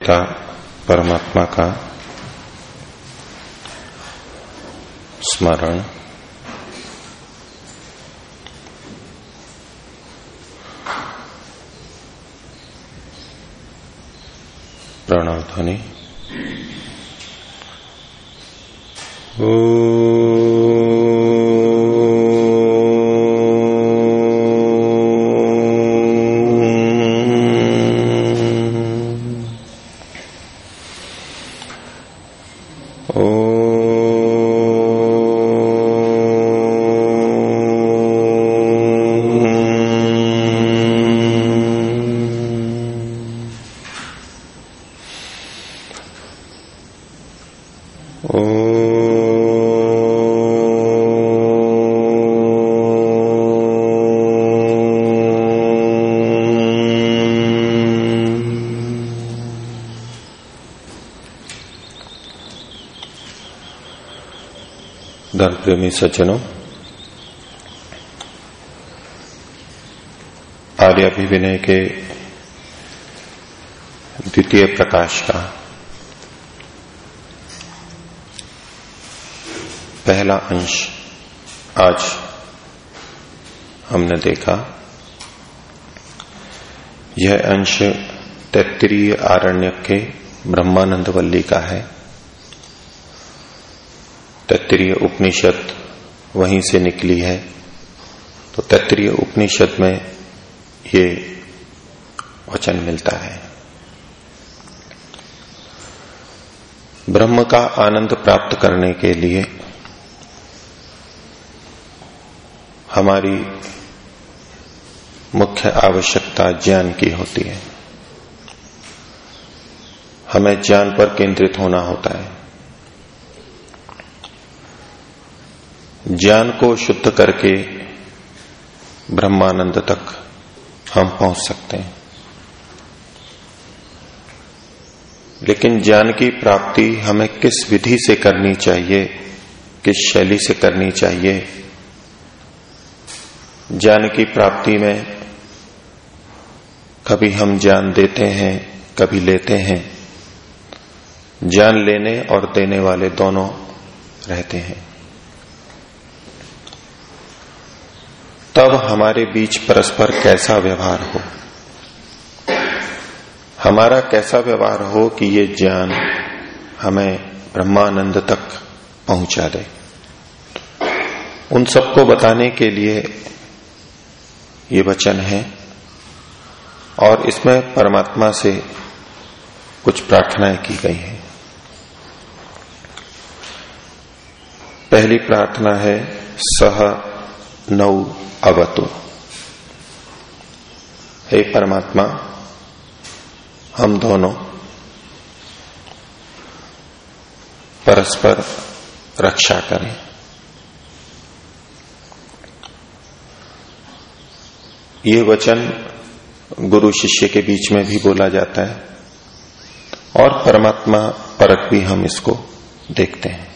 पिता परमात्मा का स्मरण। प्रणव ध्वनि। धर्म प्रेमी सज्जनों, आर्य अभिविनय के द्वितीय प्रकाश का पहला अंश आज हमने देखा। यह अंश तैत्तरीय आरण्य के ब्रह्मानंद वल्ली का है। तैत्तरीय उपनिषद वहीं से निकली है। तो तैत्तरीय उपनिषद में ये वचन मिलता है। ब्रह्म का आनंद प्राप्त करने के लिए हमारी मुख्य आवश्यकता ज्ञान की होती है। हमें ज्ञान पर केंद्रित होना होता है। ज्ञान को शुद्ध करके ब्रह्मानंद तक हम पहुँच सकते हैं। लेकिन ज्ञान की प्राप्ति हमें किस विधि से करनी चाहिए, किस शैली से करनी चाहिए? ज्ञान की प्राप्ति में कभी हम ज्ञान देते हैं, कभी लेते हैं। ज्ञान लेने और देने वाले दोनों रहते हैं। तब हमारे बीच परस्पर कैसा व्यवहार हो? हमारा कैसा व्यवहार हो कि ये ज्ञान हमें ब्रह्मानंद तक पहुँचा दे? उन सबको बताने के लिए ये वचन है और इसमें परमात्मा से कुछ प्रार्थनाएँ की गई हैं। पहली प्रार्थना है, सह नौ अवतु। हे परमात्मा, हम दोनों परस्पर रक्षा करें। ये वचन गुरु शिष्य के बीच में भी बोला जाता है और परमात्मा परक भी हम इसको देखते हैं।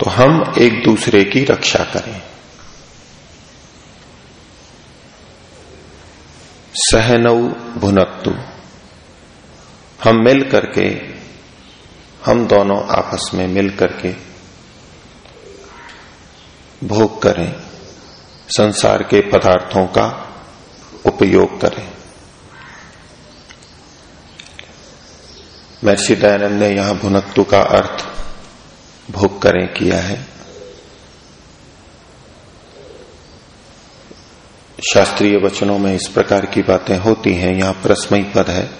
तो हम एक दूसरे की रक्षा करें। सहनऊ भुनक्तु। हम मिल करके, हम दोनों आपस में मिल करके भोग करें, संसार के पदार्थों का उपयोग करें। महर्षि दयानंद ने यहाँ भुनक्तु का अर्थ भोग करें, किया है। शास्त्रीय वचनों में इस प्रकार की बातें होती हैं। यहाँ परस्मयी पद है।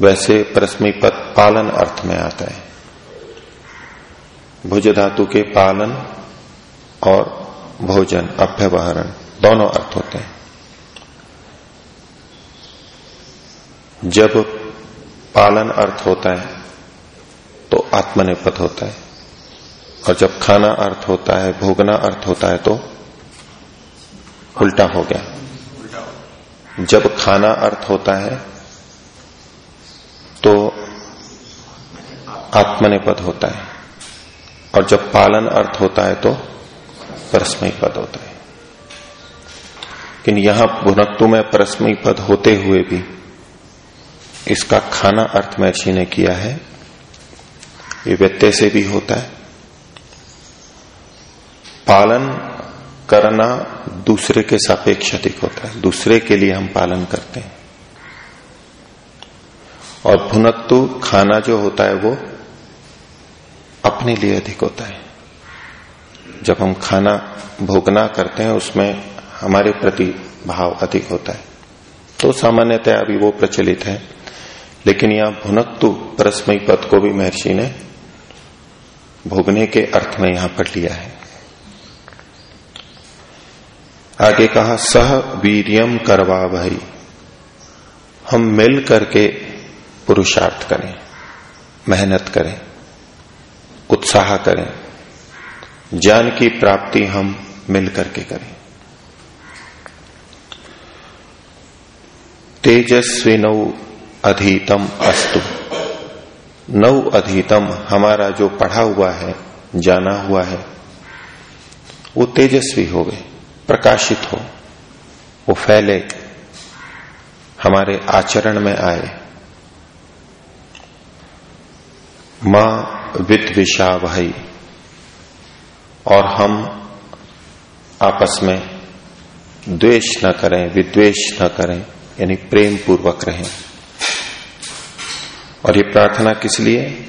वैसे परस्मयी पद पालन अर्थ में आता है। भुज धातु के पालन और भोजन, अभ्यवहरण दोनों अर्थ होते हैं। जब पालन अर्थ होता है तो आत्मनिपद होता है। और जब खाना अर्थ होता है, भोगना अर्थ होता है तो उल्टा हो गया। जब खाना अर्थ होता है तो आत्मनिपद होता है। और जब पालन अर्थ होता है तो परस्मय पद होता है। लेकिन यहाँ भुनक्तु में परस्मी पद होते हुए भी इसका खाना अर्थ महर्षि ने किया है। ये व्यत्यय से भी होता है। पालन करना दूसरे के सापेक्ष अधिक होता है। दूसरे के लिए हम पालन करते हैं। और भुनक्तु खाना जो होता है वो अपने लिए अधिक होता है। जब हम खाना भोगना करते हैं, उसमें हमारे प्रति भाव अधिक होता है। तो सामान्यतः अभी वो प्रचलित है। लेकिन यहाँ भुनक्तु परस्मयी पद को भी महर्षि ने भोगने के अर्थ में यहाँ पर लिया है। आगे कहा, सह वीरियम करवा भाई हम मिल करके पुरुषार्थ करें, मेहनत करें, उत्साह करें, ज्ञान की प्राप्ति हम मिल करके करें। तेजस्वी नौ अधीतम अस्तु। नव अधीतम, हमारा जो पढ़ा हुआ है, जाना हुआ है, वो तेजस्वी हो गए, प्रकाशित हो, वो फैले, हमारे आचरण में आए। माँ विद विषा भाई और हम आपस में द्वेष न करें, विद्वेष न करें, यानी प्रेम पूर्वक रहें। और ये प्रार्थना किस लिए?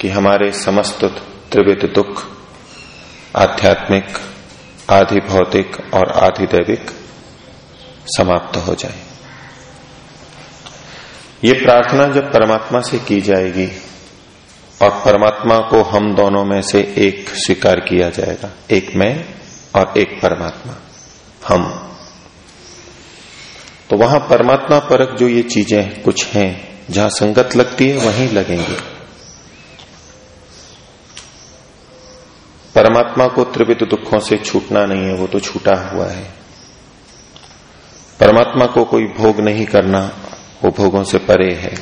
कि हमारे समस्त त्रिविध दुख, आध्यात्मिक आधि भौतिक और आधि दैविक समाप्त हो जाए। ये प्रार्थना जब परमात्मा से की जाएगी और परमात्मा को हम दोनों में से एक स्वीकार किया जाएगा, एक मैं और एक परमात्मा, हम। तो वहाँ परमात्मा परक जो ये चीज़ें कुछ हैं जहाँ संगत लगती है, वहीं लगेंगे। परमात्मा को त्रिविध दुखों से छूटना नहीं है, वो तो छूटा हुआ है। परमात्मा को कोई भोग नहीं करना, वो भोगों से परे है।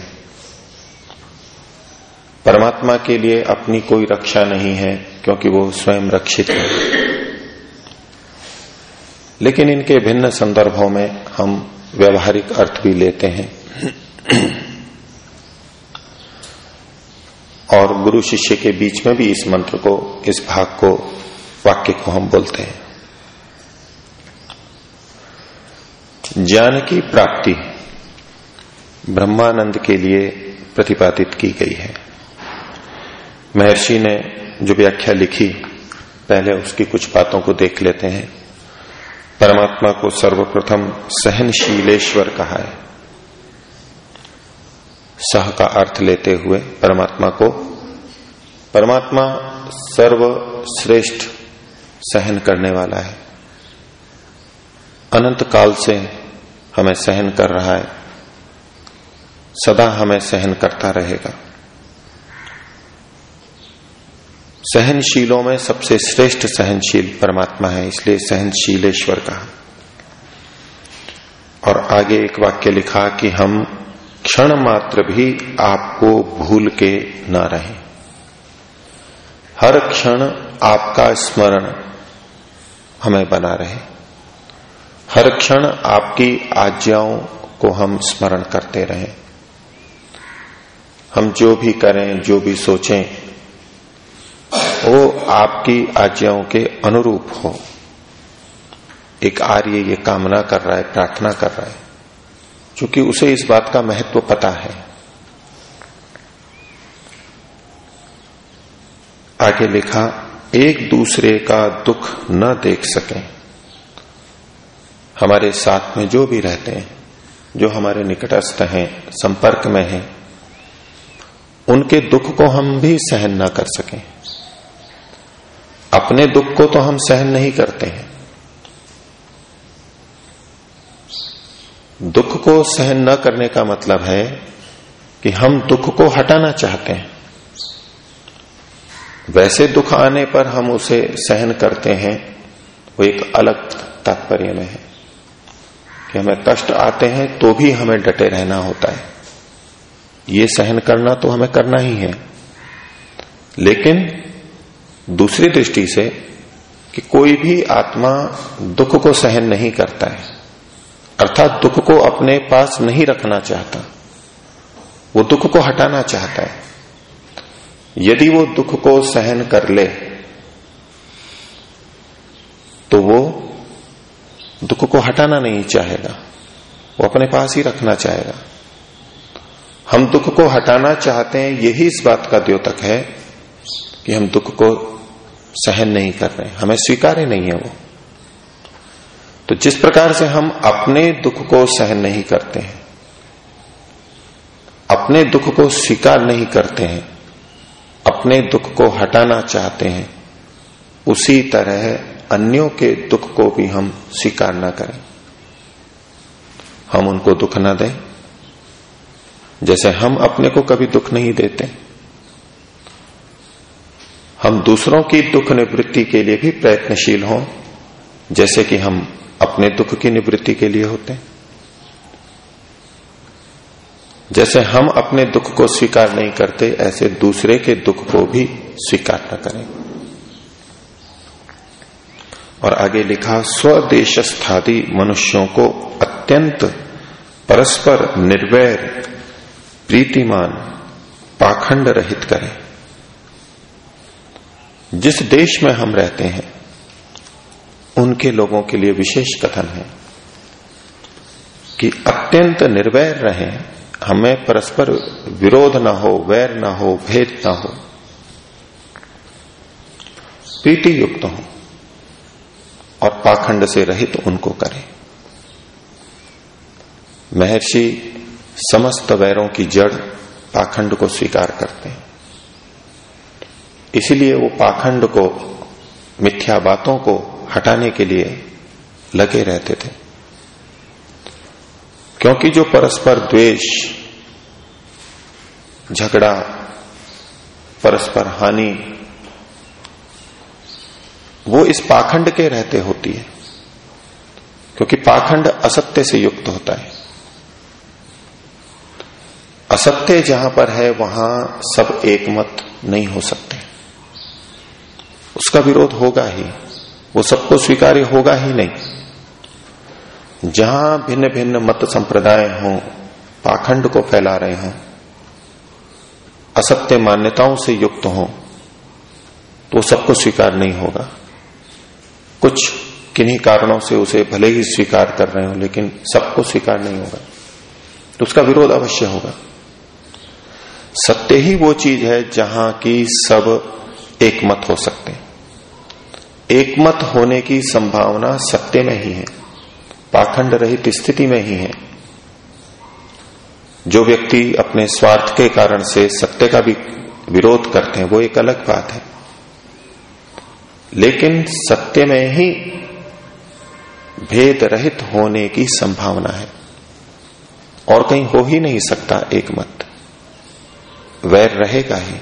परमात्मा के लिए अपनी कोई रक्षा नहीं है, क्योंकि वो स्वयं रक्षित है। लेकिन इनके भिन्न संदर्भों में हम व्यवहारिक अर्थ भी लेते हैं। और गुरु शिष्य के बीच में भी इस मंत्र को, इस भाग को, वाक्य को हम बोलते हैं। ज्ञान की प्राप्ति ब्रह्मानंद के लिए प्रतिपादित की गई है। महर्षि ने जो व्याख्या लिखी, पहले उसकी कुछ बातों को देख लेते हैं। परमात्मा को सर्वप्रथम सहनशीलेश्वर कहा है। सह का अर्थ लेते हुए परमात्मा को, परमात्मा सर्वश्रेष्ठ सहन करने वाला है। अनंत काल से हमें सहन कर रहा है, सदा हमें सहन करता रहेगा। सहनशीलों में सबसे श्रेष्ठ सहनशील परमात्मा है, इसलिए सहनशीलेश्वर कहा। और आगे एक वाक्य लिखा कि हम क्षण मात्र भी आपको भूल के न रहे। हर क्षण आपका स्मरण हमें बना रहे। हर क्षण आपकी आज्ञाओं को हम स्मरण करते रहें। हम जो भी करें, जो भी सोचें, वो आपकी आज्ञाओं के अनुरूप हो। एक आर्य ये कामना कर रहा है, प्रार्थना कर रहा है। क्योंकि उसे इस बात का महत्व पता है। आगे लिखा, एक दूसरे का दुख न देख सके। हमारे साथ में जो भी रहते हैं, जो हमारे निकटस्थ हैं, संपर्क में हैं, उनके दुख को हम भी सहन न कर सकें। अपने दुख को तो हम सहन नहीं करते हैं। दुख को सहन न करने का मतलब है कि हम दुख को हटाना चाहते हैं। वैसे दुख आने पर हम उसे सहन करते हैं, वो एक अलग तात्पर्य में है कि हमें कष्ट आते हैं तो भी हमें डटे रहना होता है। ये सहन करना तो हमें करना ही है। लेकिन दूसरी दृष्टि से कि कोई भी आत्मा दुख को सहन नहीं करता है। अर्थात दुख को अपने पास नहीं रखना चाहता। वो दुख को हटाना चाहता है। यदि वो दुख को सहन कर ले तो वो दुख को हटाना नहीं चाहेगा। वो अपने पास ही रखना चाहेगा। हम दुख को हटाना चाहते हैं, यही इस बात का द्योतक है कि हम दुख को सहन नहीं कर रहे हमें स्वीकार ही नहीं है वो। तो जिस प्रकार से हम अपने दुख को सहन नहीं करते हैं, अपने दुख को स्वीकार नहीं करते हैं, अपने दुख को हटाना चाहते हैं, उसी तरह अन्यों के दुख को भी हम स्वीकार ना करें। हम उनको दुख ना दें। जैसे हम अपने को कभी दुख नहीं देते, हम दूसरों की दुख निवृत्ति के लिए भी प्रयत्नशील हों, जैसे कि हम अपने दुख की निवृत्ति के लिए होते हैं। जैसे हम अपने दुख को स्वीकार नहीं करते, ऐसे दूसरे के दुख को भी स्वीकार न करें। और आगे लिखा स्वदेश स्थादी मनुष्यों को अत्यंत परस्पर निर्वैर, प्रीतिमान, पाखंड रहित करें। जिस देश में हम रहते हैं उनके लोगों के लिए विशेष कथन है कि अत्यंत निर्वैर रहें, हमें परस्पर विरोध ना हो, वैर ना हो, भेद ना हो। प्रीति युक्त हो और पाखंड से रहित उनको करें। महर्षि समस्त वैरों की जड़ पाखंड को स्वीकार करते हैं। इसलिए वो पाखंड को, मिथ्या बातों को हटाने के लिए लगे रहते थे। क्योंकि जो परस्पर द्वेष, झगड़ा, परस्पर हानि, वो इस पाखंड के रहते होती है। क्योंकि पाखंड असत्य से युक्त होता है। असत्य जहाँ पर है, वहाँ सब एक मत नहीं हो सकते। उसका विरोध होगा ही। वो सबको स्वीकार्य होगा ही नहीं। जहाँ भिन्न भिन्न मत संप्रदाय हों, पाखंड को फैला रहे हों, असत्य मान्यताओं से युक्त हों तो सबको स्वीकार नहीं होगा। कुछ किन्हीं कारणों से उसे भले ही स्वीकार कर रहे हो, लेकिन सबको स्वीकार नहीं होगा। तो उसका विरोध अवश्य होगा। सत्य ही वो चीज़ है जहाँ की सब एक मत हो सकते हैं। एक मत होने की संभावना सत्य में ही है, पाखंड रहित स्थिति में ही है। जो व्यक्ति अपने स्वार्थ के कारण से सत्य का भी विरोध करते हैं, वो एक अलग बात है। लेकिन सत्य में ही भेद रहित होने की संभावना है। और कहीं हो ही नहीं सकता एक मत वैर रहेगा ही।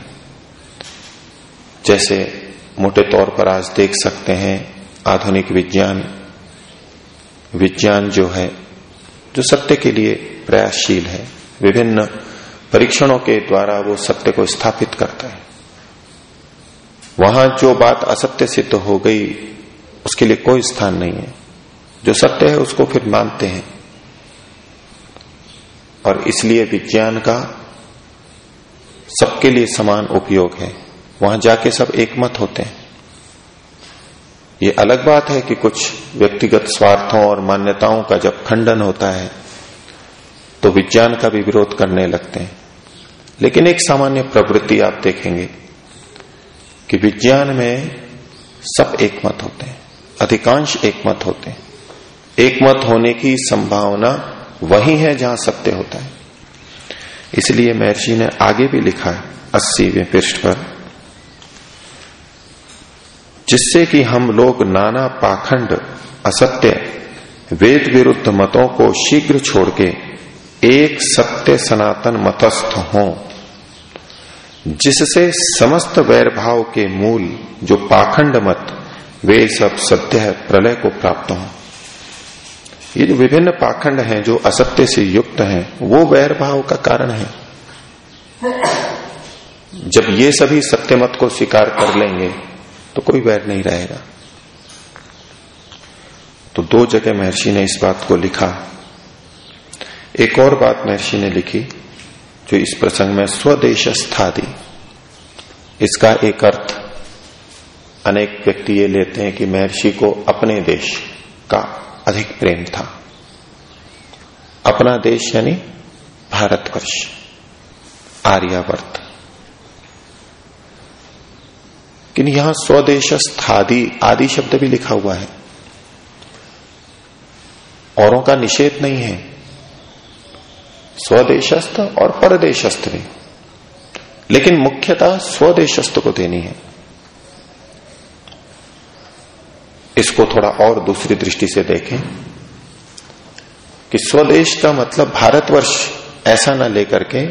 जैसे मोटे तौर पर आज देख सकते हैं आधुनिक विज्ञान। विज्ञान जो है, जो सत्य के लिए प्रयासशील है, विभिन्न परीक्षणों के द्वारा वो सत्य को स्थापित करता है। वहाँ जो बात असत्य सिद्ध हो गई, उसके लिए कोई स्थान नहीं है। जो सत्य है, उसको फिर मानते हैं। और इसलिए विज्ञान का सबके लिए समान उपयोग है। वहाँ जाके सब एकमत होते हैं। ये अलग बात है कि कुछ व्यक्तिगत स्वार्थों और मान्यताओं का जब खंडन होता है तो विज्ञान का भी विरोध करने लगते हैं। लेकिन एक सामान्य प्रवृत्ति आप देखेंगे कि विज्ञान में सब एकमत होते हैं, अधिकांश एकमत होते हैं। एकमत होने की संभावना वही है जहाँ सत्य होता है। इसलिए महर्षि ने आगे भी लिखा है अस्सीवें पृष्ठ पर। जिससे कि हम लोग नाना पाखंड, असत्य, वेद विरुद्ध मतों को शीघ्र छोड़ के एक सत्य सनातन मतस्थ हों, जिससे समस्त वैर भाव के मूल, जो पाखंड मत, वे सब सत्य प्रलय को प्राप्त हों। ये जो विभिन्न पाखंड हैं, जो असत्य से युक्त हैं, वो वैर भाव का कारण है। जब ये सभी सत्य मत को स्वीकार कर लेंगे तो कोई वैर नहीं रहेगा। तो दो जगह महर्षि ने इस बात को लिखा। एक और बात महर्षि ने लिखी, जो इस प्रसंग में स्वदेश स्थादी इसका एक अर्थ, अनेक व्यक्ति ये लेते हैं कि महर्षि को अपने देश का अधिक प्रेम था। अपना देश यानी भारतवर्ष, आर्यावर्त। किन यहाँ स्वदेश स्थादी आदि शब्द भी लिखा हुआ है। औरों का निषेध नहीं है। स्वदेशस्थ और परदेशस्थ भी। लेकिन मुख्यतः स्वदेशस्थ को देनी है। इसको थोड़ा और दूसरी दृष्टि से देखें कि स्वदेश का मतलब भारतवर्ष ऐसा ना लेकर के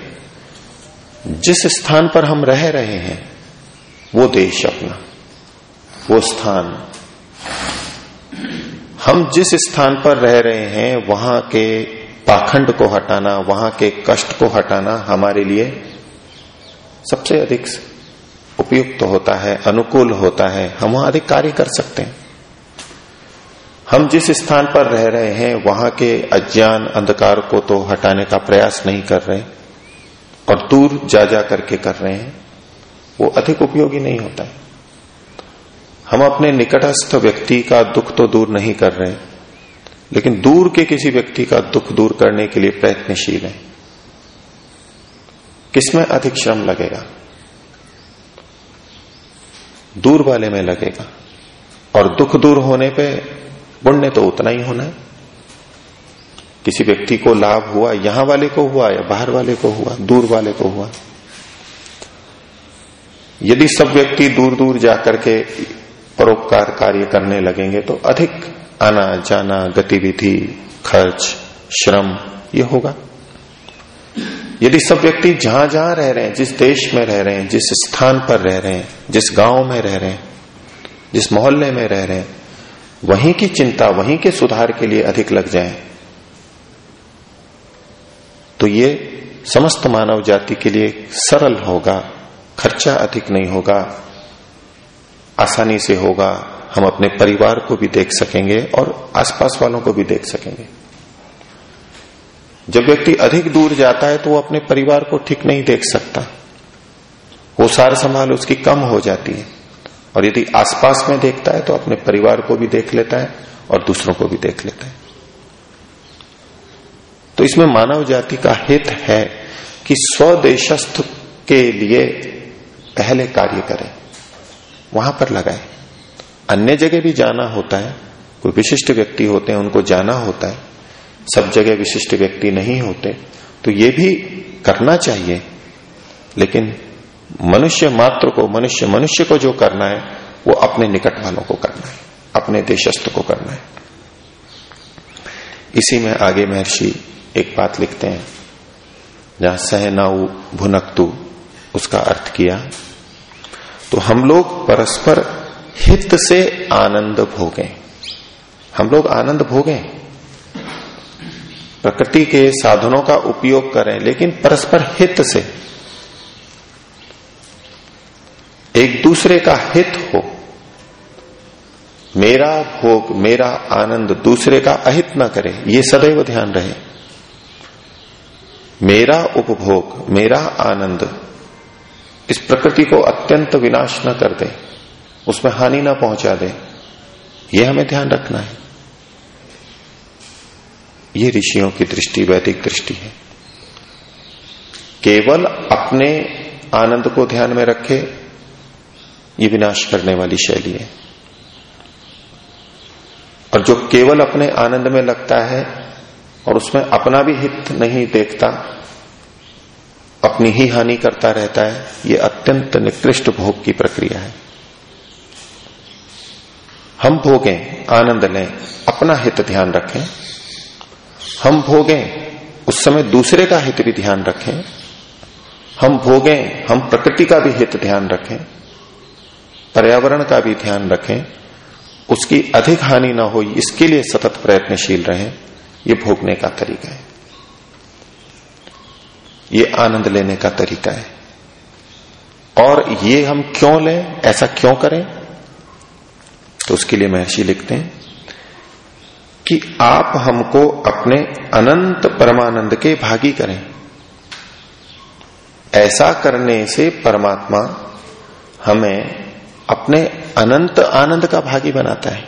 जिस स्थान पर हम रह रहे हैं वो देश अपना, वो स्थान। हम जिस स्थान पर रह रहे हैं, वहाँ के पाखंड को हटाना, वहाँ के कष्ट को हटाना हमारे लिए सबसे अधिक उपयुक्त तो होता है, अनुकूल होता है। हम वहाँ अधिक कार्य कर सकते हैं। हम जिस स्थान पर रह रहे हैं, वहाँ के अज्ञान अंधकार को तो हटाने का प्रयास नहीं कर रहे, और दूर जा जा करके कर रहे हैं। वो अधिक उपयोगी नहीं होता है। हम अपने निकटस्थ व्यक्ति का दुख तो दूर नहीं कर रहे, लेकिन दूर के किसी व्यक्ति का दुख दूर करने के लिए प्रयत्नशील है। किसमें अधिक श्रम लगेगा? दूर वाले में लगेगा। और दुख दूर होने पे पुण्य तो उतना ही होना है। किसी व्यक्ति को लाभ हुआ, यहाँ वाले को हुआ या बाहर वाले को हुआ, दूर वाले को हुआ। यदि सब व्यक्ति दूर दूर जाकर के परोपकार कार्य करने लगेंगे तो अधिक आना जाना गतिविधि, खर्च, श्रम, ये होगा। यदि सब व्यक्ति जहाँ जहाँ रह रहे हैं, जिस देश में रह रहे हैं, जिस स्थान पर रह रहे हैं, जिस गाँव में रह रहे हैं, जिस मोहल्ले में रह रहे हैं, वहीं की चिंता, वहीं के सुधार के लिए अधिक लग जाए तो ये समस्त मानव जाति के लिए सरल होगा। खर्चा अधिक नहीं होगा, आसानी से होगा, हम अपने परिवार को भी देख सकेंगे और आसपास वालों को भी देख सकेंगे। जब व्यक्ति अधिक दूर जाता है तो वो अपने परिवार को ठीक नहीं देख सकता। वो सार संभाल उसकी कम हो जाती है। और यदि आसपास में देखता है तो अपने परिवार को भी देख लेता है और दूसरों को भी देख लेता है। तो इसमें मानव जाति का हित है कि स्वदेशस्थ के लिए पहले कार्य करें, वहाँ पर लगाए। अन्य जगह भी जाना होता है, कोई विशिष्ट व्यक्ति होते हैं, उनको जाना होता है। सब जगह विशिष्ट व्यक्ति नहीं होते तो ये भी करना चाहिए। लेकिन मनुष्य मात्र को, मनुष्य मनुष्य को जो करना है, वो अपने निकट वालों को करना है, अपने देशस्थ को करना है। इसी में आगे महर्षि एक बात लिखते हैं, जहाँ सहनाऊ भुनकतु उसका अर्थ किया तो हम लोग परस्पर हित से आनंद भोगें। हम लोग आनंद भोगें। प्रकृति के साधनों का उपयोग करें, लेकिन परस्पर हित से। एक दूसरे का हित हो। मेरा भोग, मेरा आनंद दूसरे का अहित न करे, ये सदैव ध्यान रहे। मेरा उपभोग, मेरा आनंद इस प्रकृति को अत्यंत विनाश न कर दे। उसमें हानि ना पहुँचा दे। यह हमें ध्यान रखना है। ये ऋषियों की दृष्टि, वैदिक दृष्टि है। केवल अपने आनंद को ध्यान में रखे, ये विनाश करने वाली शैली है। और जो केवल अपने आनंद में लगता है और उसमें अपना भी हित नहीं देखता अपनी ही हानि करता रहता है, ये अत्यंत निकृष्ट भोग की प्रक्रिया है। हम भोगें, आनंद लें, अपना हित ध्यान रखें। हम भोगें, उस समय दूसरे का हित भी ध्यान रखें। हम भोगें, हम प्रकृति का भी हित ध्यान रखें। पर्यावरण का भी ध्यान रखें। उसकी अधिक हानि ना हो, इसके लिए सतत प्रयत्नशील रहें, ये भोगने का तरीका है। ये आनंद लेने का तरीका है। और ये हम क्यों लें? ऐसा क्यों करें? तो उसके लिए महर्षि लिखते हैं कि आप हमको अपने अनंत परमानंद के भागी करें। ऐसा करने से परमात्मा हमें अपने अनंत आनंद का भागी बनाता है।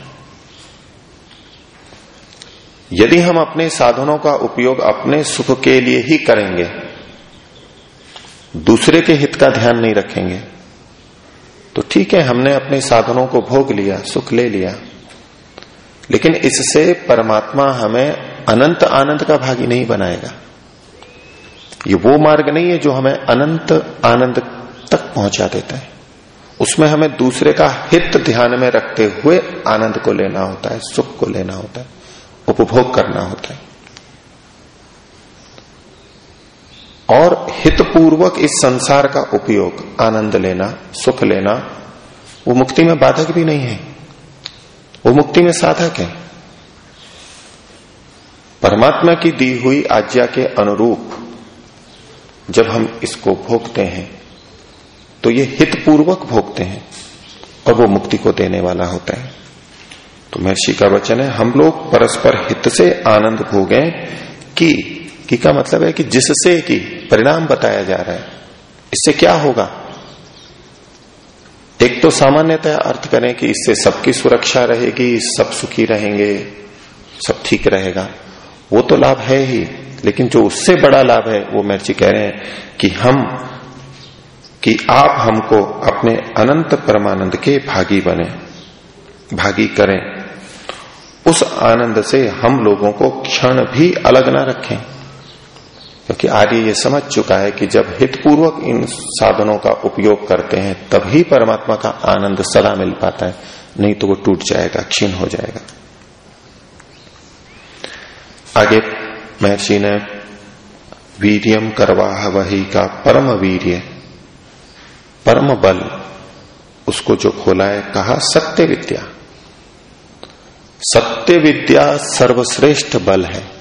यदि हम अपने साधनों का उपयोग अपने सुख के लिए ही करेंगे दूसरे के हित का ध्यान नहीं रखेंगे। तो ठीक है, हमने अपने साधनों को भोग लिया, सुख ले लिया। लेकिन इससे परमात्मा हमें अनंत आनंद का भागी नहीं बनाएगा। ये वो मार्ग नहीं है जो हमें अनंत आनंद तक पहुँचा देता है। उसमें हमें दूसरे का हित ध्यान में रखते हुए आनंद को लेना होता है, सुख को लेना होता है, उपभोग करना होता है। और हितपूर्वक इस संसार का उपयोग, आनंद लेना, सुख लेना, वो मुक्ति में बाधक भी नहीं है। वो मुक्ति में साधक है। परमात्मा की दी हुई आज्ञा के अनुरूप जब हम इसको भोगते हैं तो ये हितपूर्वक भोगते हैं और वो मुक्ति को देने वाला होता है। तो महर्षि का वचन है, हम लोग परस्पर हित से आनंद भोगे कि की का मतलब है कि जिससे कि परिणाम बताया जा रहा है, इससे क्या होगा? एक तो सामान्यतः अर्थ करें कि इससे सबकी सुरक्षा रहेगी, सब सुखी रहेंगे, सब ठीक रहेगा। वो तो लाभ है ही, लेकिन जो उससे बड़ा लाभ है, वो महर्षि कह रहे हैं कि हम, कि आप हमको अपने अनंत परमानंद के भागी बने, भागी करें। उस आनंद से हम लोगों को क्षण भी अलग ना रखें। क्योंकि आर्य ये समझ चुका है कि जब हितपूर्वक इन साधनों का उपयोग करते हैं, तभी परमात्मा का आनंद सदा मिल पाता है, नहीं तो वो टूट जाएगा, क्षीण हो जाएगा। आगे, महर्षि ने वीरियम करवाह वही का परम वीर्य, परम बल, उसको जो खोला है, कहा सत्य विद्या। सत्य विद्या सर्वश्रेष्ठ बल है।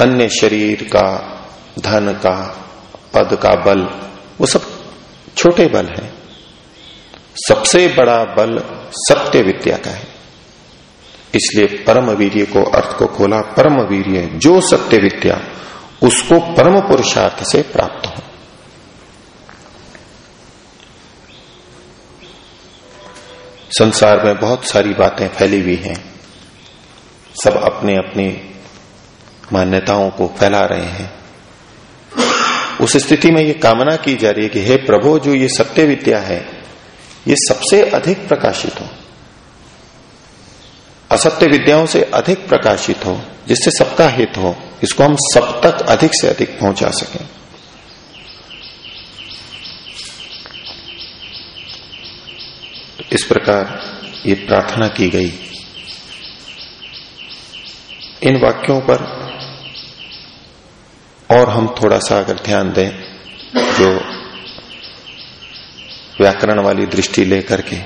अन्य शरीर का, धन का, पद का बल, वो सब छोटे बल हैं। सबसे बड़ा बल सत्य विद्या का है। इसलिए परम वीर्य को, अर्थ को खोला, परम वीर्य, जो सत्य विद्या, उसको परम पुरुषार्थ से प्राप्त हो। संसार में बहुत सारी बातें फैली हुई हैं। सब अपने अपनी मान्यताओं को फैला रहे हैं। उस स्थिति में ये कामना की जा रही है कि हे प्रभु, जो ये सत्य विद्या है, ये सबसे अधिक प्रकाशित हो। असत्य विद्याओं से अधिक प्रकाशित हो, जिससे सबका हित हो, इसको हम सब तक अधिक से अधिक पहुँचा सकें। इस प्रकार ये प्रार्थना की गई। इन वाक्यों पर और हम थोड़ा सा अगर ध्यान दें, जो व्याकरण वाली दृष्टि लेकर के,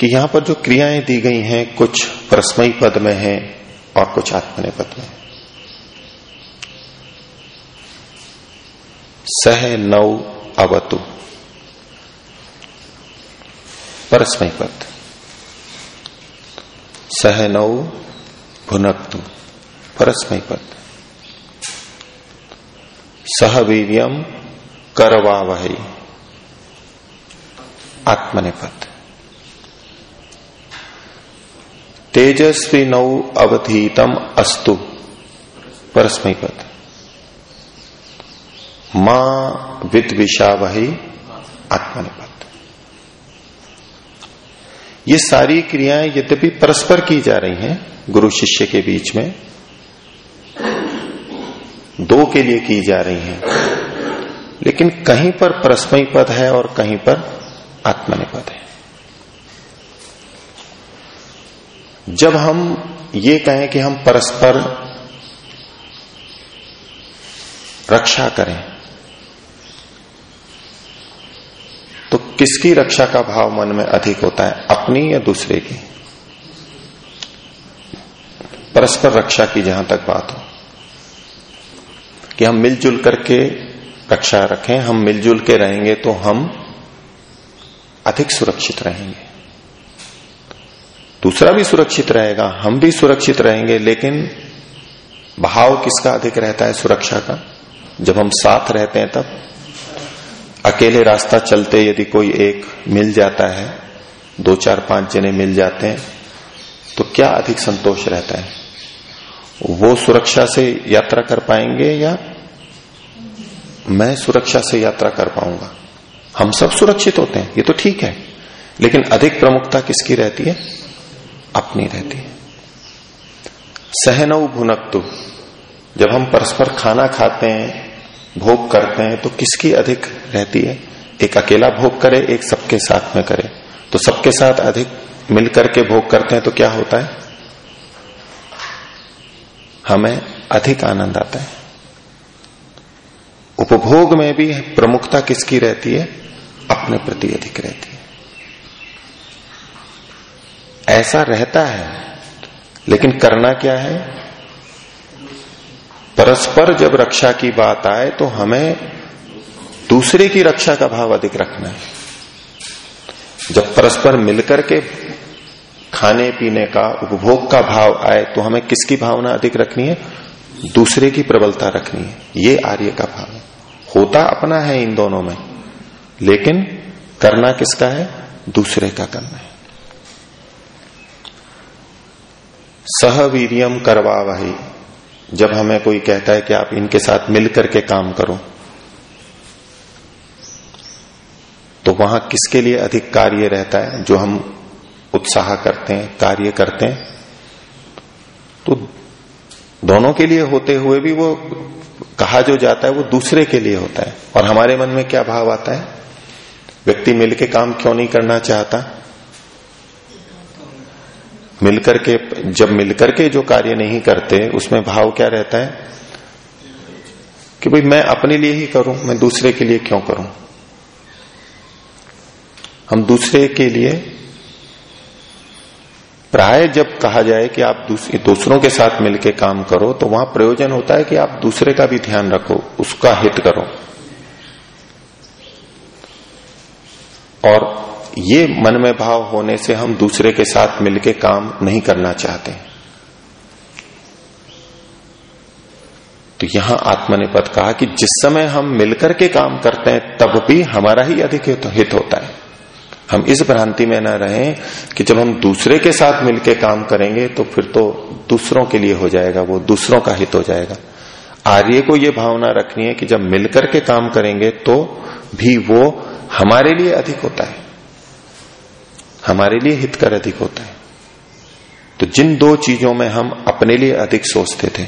कि यहाँ पर जो क्रियाएँ दी गई हैं, कुछ परस्मयी पद में है और कुछ आत्मने पद में सह नौ अवतु, परस्मय पद। सह नौ भुनक्तु, परस्मय पद। सहवीर्यम करवा वही आत्मनिपत तेजस्वी नौ अवधीतम अस्तु। परस्मय पद माँ विषा वही आत्मनिपत ये सारी क्रियाएँ यद्यपि परस्पर की जा रही हैं, गुरु शिष्य के बीच में दो के लिए की जा रही है। लेकिन कहीं पर परस्मयी पद है और कहीं पर आत्मनिपद है। जब हम ये कहें कि हम परस्पर रक्षा करें तो किसकी रक्षा का भाव मन में अधिक होता है, अपनी या दूसरे की? परस्पर रक्षा की जहाँ तक बात हो। कि हम मिलजुल करके रक्षा रखें, हम मिलजुल के रहेंगे तो हम अधिक सुरक्षित रहेंगे। दूसरा भी सुरक्षित रहेगा, हम भी सुरक्षित रहेंगे, लेकिन भाव किसका अधिक रहता है सुरक्षा का? जब हम साथ रहते हैं तब। अकेले रास्ता चलते यदि कोई एक मिल जाता है, दो चार पाँच जने मिल जाते हैं तो क्या अधिक संतोष रहता है? वो सुरक्षा से यात्रा कर पाएँगे या मैं सुरक्षा से यात्रा कर पाऊँगा? हम सब सुरक्षित होते हैं, ये तो ठीक है। लेकिन अधिक प्रमुखता किसकी रहती है? अपनी रहती है। सहनऊ भुनकतु। जब हम परस्पर खाना खाते हैं, भोग करते हैं तो किसकी अधिक रहती है? एक अकेला भोग करे, एक सबके साथ में करे। तो सबके साथ अधिक मिलकर के भोग करते हैं तो क्या होता है? हमें अधिक आनंद आता है। उपभोग में भी प्रमुखता किसकी रहती है? अपने प्रति अधिक रहती है। ऐसा रहता है, लेकिन करना क्या है? परस्पर जब रक्षा की बात आए तो हमें दूसरे की रक्षा का भाव अधिक रखना है। जब परस्पर मिलकर के खाने पीने का, उपभोग का भाव आए तो हमें किसकी भावना अधिक रखनी है? दूसरे की प्रबलता रखनी है। ये आर्य का भाव है। होता अपना है इन दोनों में। लेकिन करना किसका है? दूसरे का करना है। सहवीरियम करवा वही जब हमें कोई कहता है कि आप इनके साथ मिलकर के काम करो तो वहाँ किसके लिए अधिक कार्य रहता है? जो हम उत्साह करते हैं, कार्य करते हैं। तो दोनों के लिए होते हुए भी वो कहा जो जाता है वो दूसरे के लिए होता है। और हमारे मन में क्या भाव आता है? व्यक्ति मिलके काम क्यों नहीं करना चाहता? मिलकर के, जब मिलकर के जो कार्य नहीं करते, उसमें भाव क्या रहता है? कि भाई मैं अपने लिए ही करूँ, मैं दूसरे के लिए क्यों करूँ? हम दूसरे के लिए प्राय जब कहा जाए कि आप दूसरों के साथ मिलकर काम करो तो वहाँ प्रयोजन होता है कि आप दूसरे का भी ध्यान रखो, उसका हित करो। और ये मन में भाव होने से हम दूसरे के साथ मिलके काम नहीं करना चाहते। तो यहाँ आत्मनिपद कहा कि जिस समय हम मिलकर के काम करते हैं, तब भी हमारा ही अधिक हित होता है। हम इस भ्रांति में न रहें कि जब हम दूसरे के साथ मिलकर काम करेंगे तो फिर तो दूसरों के लिए हो जाएगा, वो दूसरों का हित हो जाएगा। आर्य को ये भावना रखनी है कि जब मिलकर के काम करेंगे तो भी वो हमारे लिए अधिक होता है। हमारे लिए हितकर अधिक होता है। तो जिन दो चीज़ों में हम अपने लिए अधिक सोचते थे,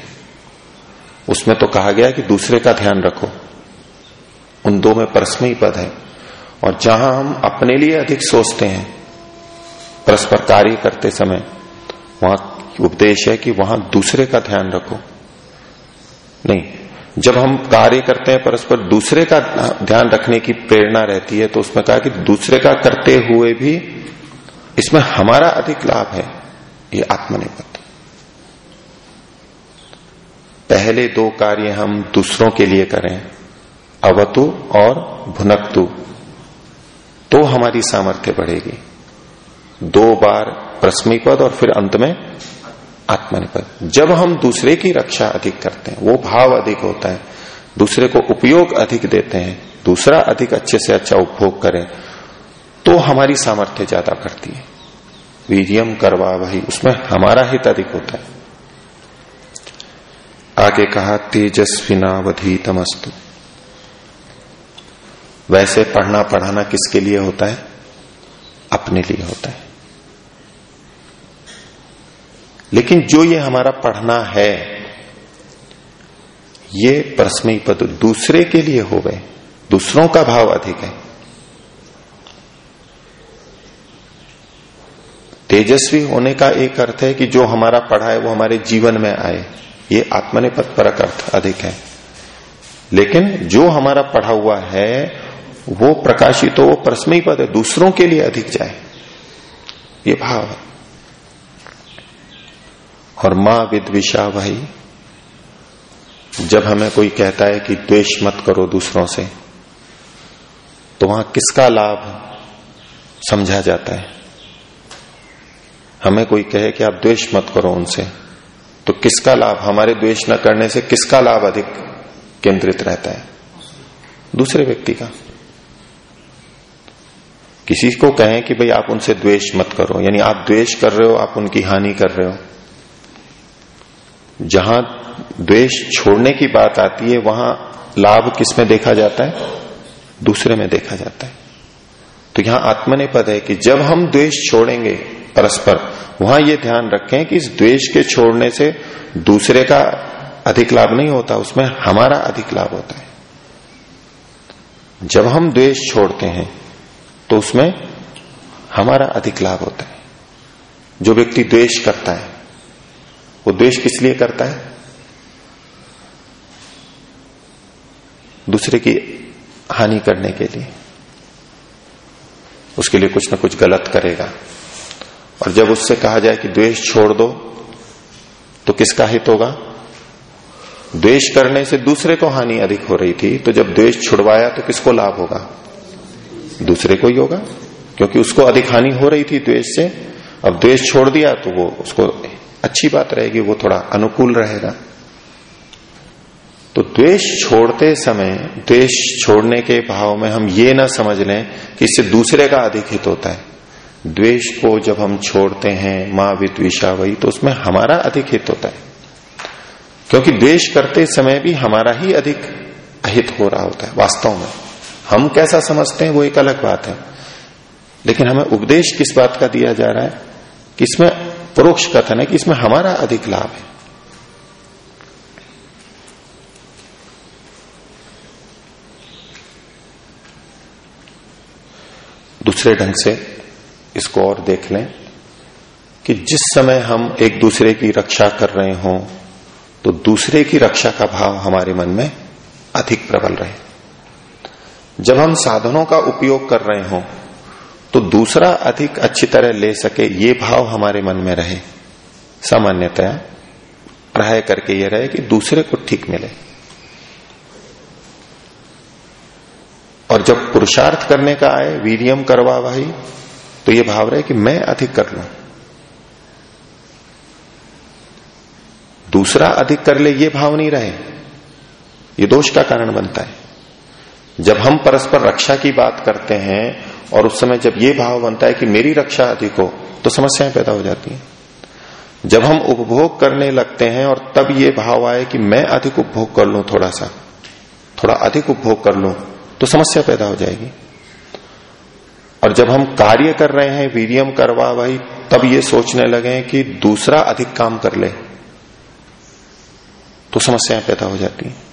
उसमें तो कहा गया कि दूसरे का ध्यान रखो। उन दो में परस्मयी पद है। और जहाँ हम अपने लिए अधिक सोचते हैं, परस्पर कार्य करते समय, वहाँ उपदेश है कि वहाँ दूसरे का ध्यान रखो। नहीं, जब हम कार्य करते हैं, परस्पर दूसरे का ध्यान रखने की प्रेरणा रहती है तो उसमें कहा कि दूसरे का करते हुए भी इसमें हमारा अधिक लाभ है, ये आत्मनिर्भर। पहले दो कार्य हम दूसरों के लिए करें, अवतु और भुनकतु। तो हमारी सामर्थ्य बढ़ेगी। दो बार प्रश्मी पद और फिर अंत में आत्मनिपद। जब हम दूसरे की रक्षा अधिक करते हैं, वो भाव अधिक होता है, दूसरे को उपयोग अधिक देते हैं, दूसरा अधिक अच्छे से अच्छा उपभोग करें तो हमारी सामर्थ्य ज़्यादा बढ़ती है। वीरियम करवा वही, उसमें हमारा हित अधिक होता है। आगे कहा तेजस्विनावधि तमस्तु वैसे पढ़ना पढ़ाना किसके लिए होता है? अपने लिए होता है। लेकिन जो ये हमारा पढ़ना है, ये परस्मयी पद दूसरे के लिए हो गए दूसरों का भाव अधिक है। तेजस्वी होने का एक अर्थ है कि जो हमारा पढ़ा है, वो हमारे जीवन में आए। ये आत्मनिपद परक अर्थ अधिक है। लेकिन जो हमारा पढ़ा हुआ है वो प्रकाशित तो वो परस्मयी पद है, दूसरों के लिए अधिक जाए। ये भाव है। और माँ विद्विषा भाई जब हमें कोई कहता है कि द्वेष मत करो दूसरों से तो वहाँ किसका लाभ समझा जाता है? हमें कोई कहे कि आप द्वेष मत करो उनसे तो किसका लाभ? हमारे द्वेष न करने से किसका लाभ अधिक केंद्रित रहता है? दूसरे व्यक्ति का। किसी को कहें कि भाई आप उनसे द्वेष मत करो, यानी आप द्वेष कर रहे हो, आप उनकी हानि कर रहे हो। जहाँ द्वेष छोड़ने की बात आती है, वहाँ लाभ किसमें देखा जाता है? दूसरे में देखा जाता है। तो यहाँ आत्मने पद है कि जब हम द्वेष छोड़ेंगे परस्पर, वहाँ ये ध्यान रखें कि इस द्वेष के छोड़ने से दूसरे का अधिक लाभ नहीं होता, उसमें हमारा अधिक लाभ होता है। जब हम द्वेष छोड़ते हैं तो उसमें हमारा अधिक लाभ होता है। जो व्यक्ति द्वेष करता है, वो द्वेष किस लिए करता है? दूसरे की हानि करने के लिए। उसके लिए कुछ ना कुछ गलत करेगा। और जब उससे कहा जाए कि द्वेष छोड़ दो तो किसका हित होगा? द्वेष करने से दूसरे को हानि अधिक हो रही थी तो जब द्वेष छुड़वाया तो किसको लाभ होगा? दूसरे को ही होगा, क्योंकि उसको अधिक हानि हो रही थी द्वेष से। अब द्वेष छोड़ दिया तो वो, उसको अच्छी बात रहेगी, वो थोड़ा अनुकूल रहेगा। तो द्वेष छोड़ते समय, द्वेष छोड़ने के भाव में हम ये ना समझ लें कि इससे दूसरे का अधिक हित होता है। द्वेष को जब हम छोड़ते हैं, माँ विद्विषा वही तो उसमें हमारा अधिक हित होता है। क्योंकि द्वेष करते समय भी हमारा ही अधिक अहित हो रहा होता है, वास्तव में। हम कैसा समझते हैं, वो एक अलग बात है। लेकिन हमें उपदेश किस बात का दिया जा रहा है? कि इसमें परोक्ष कथन है कि इसमें हमारा अधिक लाभ है। दूसरे ढंग से इसको और देख लें कि जिस समय हम एक दूसरे की रक्षा कर रहे हों तो दूसरे की रक्षा का भाव हमारे मन में अधिक प्रबल रहे। जब हम साधनों का उपयोग कर रहे हों तो दूसरा अधिक अच्छी तरह ले सके ये भाव हमारे मन में रहे। सामान्यतया प्राय करके ये रहे कि दूसरे को ठीक मिले। और जब पुरुषार्थ करने का आए, वीरियम करवा भाई तो ये भाव रहे कि मैं अधिक कर लू। दूसरा अधिक कर ले ये भाव नहीं रहे। ये दोष का कारण बनता है। जब हम परस्पर रक्षा की बात करते हैं और उस समय जब ये भाव बनता है कि मेरी रक्षा अधिक हो तो समस्याएँ पैदा हो जाती हैं। जब हम उपभोग करने लगते हैं और तब ये भाव आए कि मैं अधिक उपभोग कर लू थोड़ा सा, थोड़ा अधिक उपभोग कर लू तो समस्या पैदा हो जाएगी। और जब हम कार्य कर रहे हैं, वीरियम करवा भाई तब ये सोचने लगे कि दूसरा अधिक काम कर ले तो समस्याएँ पैदा हो जाती हैं।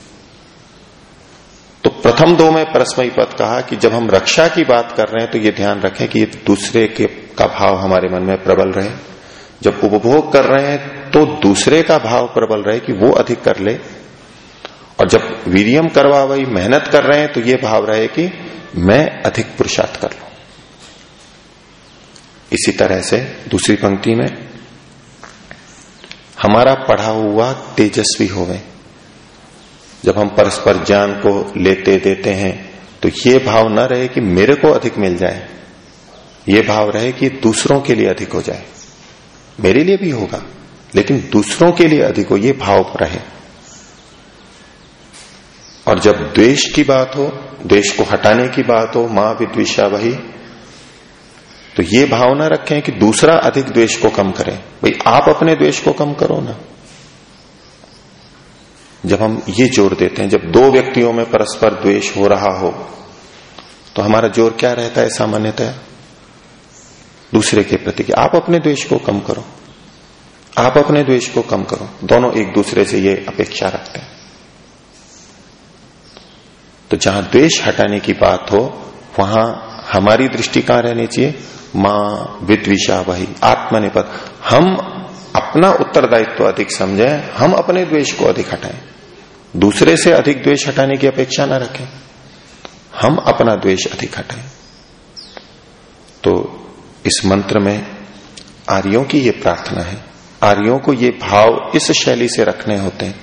प्रथम दो में परस्मयी पद कहा कि जब हम रक्षा की बात कर रहे हैं तो ये ध्यान रखें कि दूसरे के का भाव हमारे मन में प्रबल रहे। जब उपभोग कर रहे हैं तो दूसरे का भाव प्रबल रहे कि वो अधिक कर ले। और जब वीरियम करवा वही मेहनत कर रहे हैं तो ये भाव रहे कि मैं अधिक पुरुषार्थ कर लू। इसी तरह से दूसरी पंक्ति में, हमारा पढ़ा हुआ तेजस्वी होवे। जब हम परस्पर ज्ञान को लेते देते हैं तो ये भाव न रहे कि मेरे को अधिक मिल जाए। ये भाव रहे कि दूसरों के लिए अधिक हो जाए। मेरे लिए भी होगा, लेकिन दूसरों के लिए अधिक हो, ये भाव रहे। और जब द्वेष की बात हो, द्वेष को हटाने की बात हो माँ विद्विषा वही तो ये भावना रखें कि दूसरा अधिक द्वेष को कम करे। भाई, आप अपने द्वेष को कम करो ना। जब हम ये ज़ोर देते हैं, जब दो व्यक्तियों में परस्पर द्वेष हो रहा हो तो हमारा ज़ोर क्या रहता है सामान्यतः दूसरे के प्रति कि आप अपने द्वेष को कम करो। आप अपने द्वेष को कम करो। दोनों एक दूसरे से ये अपेक्षा रखते हैं। तो जहाँ द्वेष हटाने की बात हो, वहाँ हमारी दृष्टि कहाँ रहनी चाहिए? माँ विद्विषा वही, आत्मनिपद। हम अपना उत्तरदायित्व अधिक समझें, हम अपने द्वेष को अधिक हटाएँ। दूसरे से अधिक द्वेष हटाने की अपेक्षा ना रखें। हम अपना द्वेष अधिक हटाएँ। तो इस मंत्र में आर्यों की ये प्रार्थना है। आर्यों को ये भाव इस शैली से रखने होते हैं।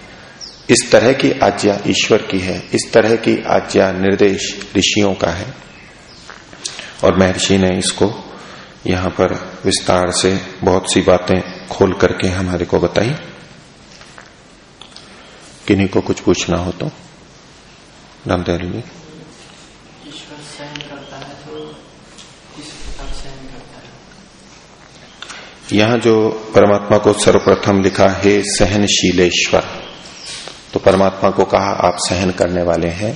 इस तरह की आज्ञा ईश्वर की है। इस तरह की आज्ञा निर्देश ऋषियों का है। और महर्षि ने इसको यहाँ पर विस्तार से बहुत सी बातें खोल करके हमारे को बताई। किन्हीं को कुछ पूछना हो तो? रामदयाल जी। ईश्वर सहन करता है तो किस प्रकार सहन करता है? यहाँ जो परमात्मा को सर्वप्रथम लिखा है सहनशीलेश्वर तो परमात्मा को कहा आप सहन करने वाले हैं।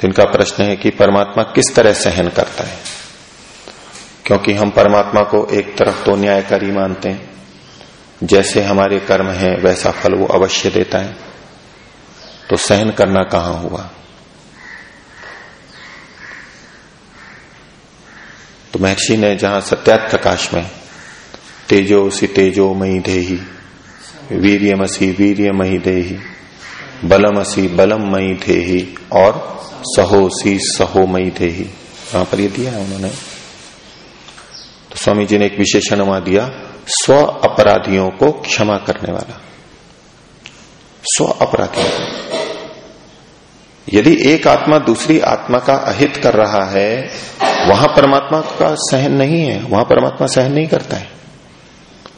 तो इनका प्रश्न है कि परमात्मा किस तरह सहन करता है? क्योंकि हम परमात्मा को एक तरफ़ तो न्यायकारी मानते हैं जैसे हमारे कर्म हैं वैसा फल वो अवश्य देता है। तो सहन करना कहाँ हुआ? तो महर्षि ने जहाँ सत्यात प्रकाश में, तेजो सी तेजो मई देही वीरियमसी वीरियमही देही बलमसी बलम मई देही, और सहोसी सहो मई देही। वहाँ पर ये दिया है उन्होंने। तो स्वामी जी ने एक विशेषण वहाँ दिया, स्व अपराधियों को क्षमा करने वाला। स्व अपराधियों को। यदि एक आत्मा दूसरी आत्मा का अहित कर रहा है, वहाँ परमात्मा का सहन नहीं है, वहाँ परमात्मा सहन नहीं करता है।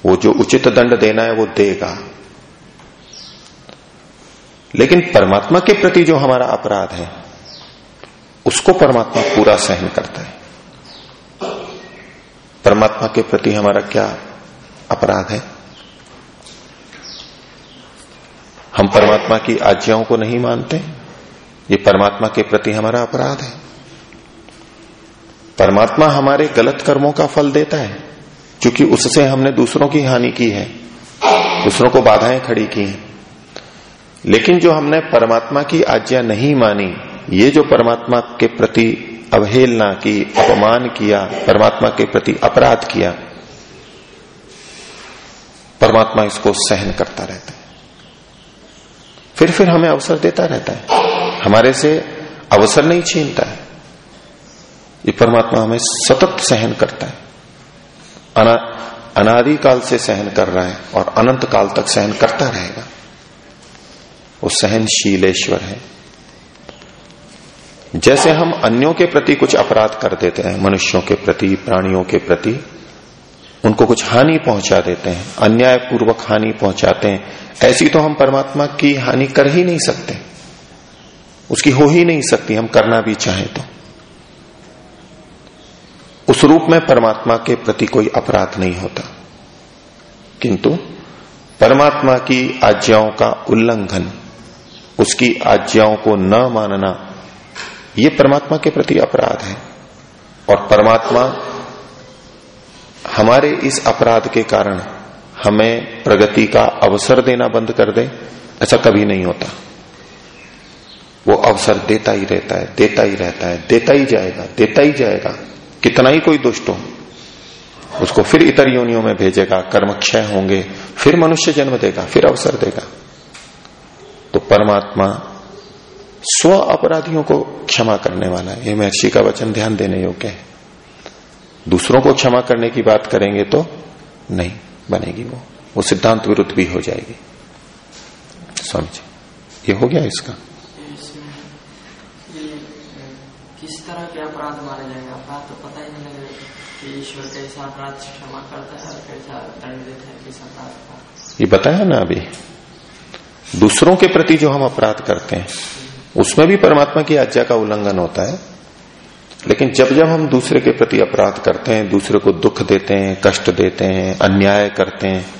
वो जो उचित दंड देना है, वो देगा। लेकिन परमात्मा के प्रति जो हमारा अपराध है, उसको परमात्मा पूरा सहन करता है। परमात्मा के प्रति हमारा क्या अपराध है? हम परमात्मा की आज्ञाओं को नहीं मानते। ये परमात्मा के प्रति हमारा अपराध है। परमात्मा हमारे गलत कर्मों का फल देता है, क्योंकि उससे हमने दूसरों की हानि की है, दूसरों को बाधाएँ खड़ी की हैं। लेकिन जो हमने परमात्मा की आज्ञा नहीं मानी, ये जो परमात्मा के प्रति अवहेलना की, अपमान किया, परमात्मा के प्रति अपराध किया, परमात्मा इसको सहन करता रहता है। फिर फिर हमें अवसर देता रहता है। हमारे से अवसर नहीं छीनता है। ये परमात्मा हमें सतत सहन करता है। अना, अनादिकाल से सहन कर रहा है और अनंत काल तक सहन करता रहेगा। वो सहनशीलेश्वर है। जैसे हम अन्यों के प्रति कुछ अपराध कर देते हैं मनुष्यों के प्रति प्राणियों के प्रति उनको कुछ हानि पहुँचा देते हैं अन्याय पूर्वक हानि पहुंचाते हैं ऐसी तो हम परमात्मा की हानि कर ही नहीं सकते। उसकी हो ही नहीं सकती, हम करना भी चाहें तो। उस रूप में परमात्मा के प्रति कोई अपराध नहीं होता। किंतु परमात्मा की आज्ञाओं का उल्लंघन, उसकी आज्ञाओं को न मानना, ये परमात्मा के प्रति अपराध है। और परमात्मा हमारे इस अपराध के कारण हमें प्रगति का अवसर देना बंद कर दे, ऐसा कभी नहीं होता। वो अवसर देता ही रहता है, देता ही रहता है, देता ही जाएगा, देता ही जाएगा। कितना ही कोई दुष्ट हो, उसको फिर इतर योनियों में भेजेगा कर्म क्षय होंगे, फिर मनुष्य जन्म देगा, फिर अवसर देगा। तो परमात्मा स्व अपराधियों को क्षमा करने वाला है। ये महर्षि का वचन ध्यान देने योग्य है। दूसरों को क्षमा करने की बात करेंगे तो नहीं बनेगी वो। वो सिद्धांत विरुद्ध भी हो जाएगी। स्वामी जी ये हो गया इसका ये किस तरह के अपराध माने जाएँगे? अपराध तो पता ही नहीं लगेगा कि ईश्वर कैसा अपराध क्षमा करता है और कैसा दंड देता है किस अपराध का। ये बताया ना अभी। दूसरों के प्रति जो हम अपराध करते हैं, उसमें भी परमात्मा की आज्ञा का उल्लंघन होता है। लेकिन जब जब हम दूसरे के प्रति अपराध करते हैं, दूसरे को दुख देते हैं, कष्ट देते हैं, अन्याय करते हैं,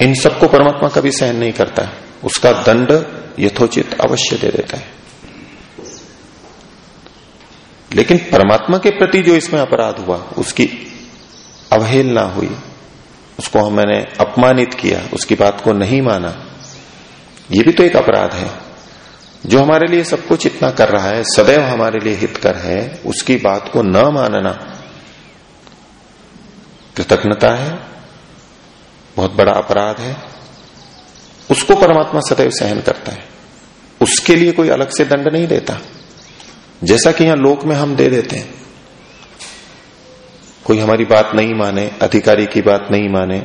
इन सबको परमात्मा कभी सहन नहीं करता। उसका दंड यथोचित अवश्य दे देता है। लेकिन परमात्मा के प्रति जो इसमें अपराध हुआ, उसकी अवहेलना हुई, उसको हमने अपमानित किया, उसकी बात को नहीं माना, ये भी तो एक अपराध है। जो हमारे लिए सब कुछ इतना कर रहा है, सदैव हमारे लिए हितकर है, उसकी बात को न मानना कृतज्ञता है, बहुत बड़ा अपराध है, उसको परमात्मा सदैव सहन करता है, उसके लिए कोई अलग से दंड नहीं देता। जैसा कि यहाँ लोक में हम दे देते हैं। कोई हमारी बात नहीं माने, अधिकारी की बात नहीं माने,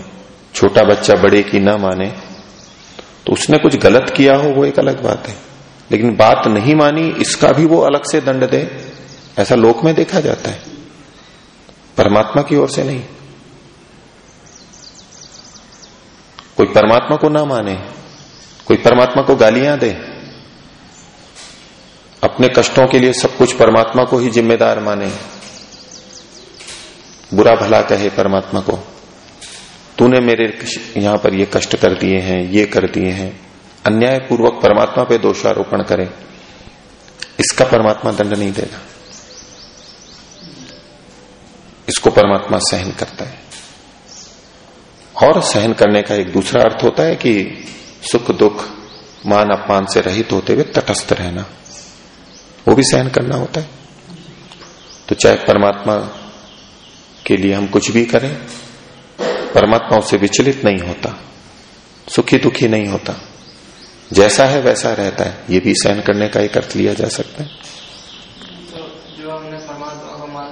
छोटा बच्चा बड़े की ना माने तो उसने कुछ गलत किया हो, वो एक अलग बात है। लेकिन बात नहीं मानी, इसका भी वो अलग से दंड दे। ऐसा लोक में देखा जाता है। परमात्मा की ओर से नहीं। कोई परमात्मा को ना माने, कोई परमात्मा को गालियाँ दे अपने कष्टों के लिए सब कुछ परमात्मा को ही जिम्मेदार माने। बुरा भला कहे परमात्मा को, तूने मेरे यहाँ पर ये कष्ट कर दिए हैं, ये कर दिए हैं। अन्याय पूर्वक परमात्मा पे दोषारोपण करे। इसका परमात्मा दंड नहीं देगा। इसको परमात्मा सहन करता है। और सहन करने का एक दूसरा अर्थ होता है कि सुख दुख, मान अपमान से रहित होते हुए तटस्थ रहना। वो भी सहन करना होता है। तो चाहे परमात्मा के लिए हम कुछ भी करें परमात्मा उससे विचलित नहीं होता सुखी दुखी नहीं होता। जैसा है वैसा रहता है। ये भी सहन करने का एक अर्थ लिया जा सकता है। तो जो हमने परमात्मा को मान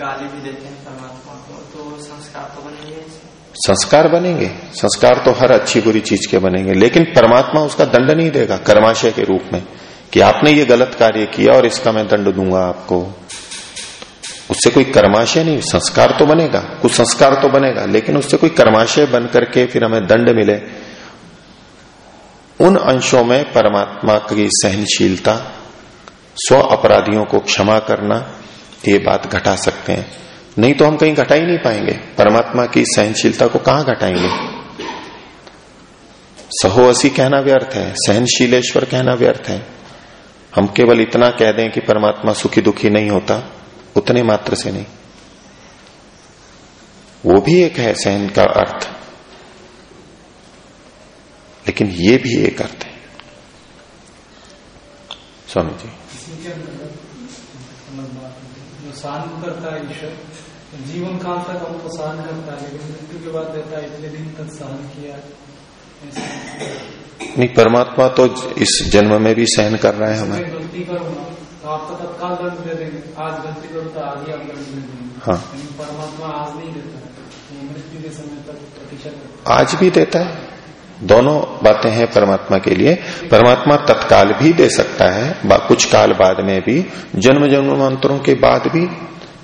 गाली भी देते हैं परमात्मा को तो संस्कार तो बनेंगे संस्कार बनेंगे। संस्कार तो हर अच्छी बुरी चीज़ के बनेंगे। लेकिन परमात्मा उसका दंड नहीं देगा कर्माशय के रूप में। कि आपने ये गलत कार्य किया और इसका मैं दंड दूँगा आपको। उससे कोई कर्माशय नहीं, संस्कार तो बनेगा, कुछ संस्कार तो बनेगा, लेकिन उससे कोई कर्माशय बन करके फिर हमें दंड मिले। उन अंशों में परमात्मा की सहनशीलता, स्व अपराधियों को क्षमा करना, ये बात घटा सकते हैं। नहीं तो हम कहीं घटा ही नहीं पाएँगे। परमात्मा की सहनशीलता को कहाँ घटाएँगे? सहो असी कहना व्यर्थ है, सहनशीलेश्वर कहना व्यर्थ है। हम केवल इतना कह दें कि परमात्मा सुखी दुखी नहीं होता, उतने मात्र से नहीं। वो भी एक है सहन का अर्थ। लेकिन ये भी एक अर्थ है। स्वामी जी। सहन करता है ईश्वर, जीवन काल तक हमको सहन करता है, लेकिन मृत्यु के बाद देता है, इतने दिन तक सहन किया नहीं परमात्मा तो इस जन्म में भी सहन कर रहा है हमारे तो आप तो तत्काल दंड दे देंगे। आज गलती करो आगे आप दंड दे देंगे। हाँ। आज भी देता है। दोनों बातें हैं परमात्मा के लिए। परमात्मा तत्काल भी दे सकता है कुछ काल बाद में भी जन्म जन्मांतरों के बाद भी।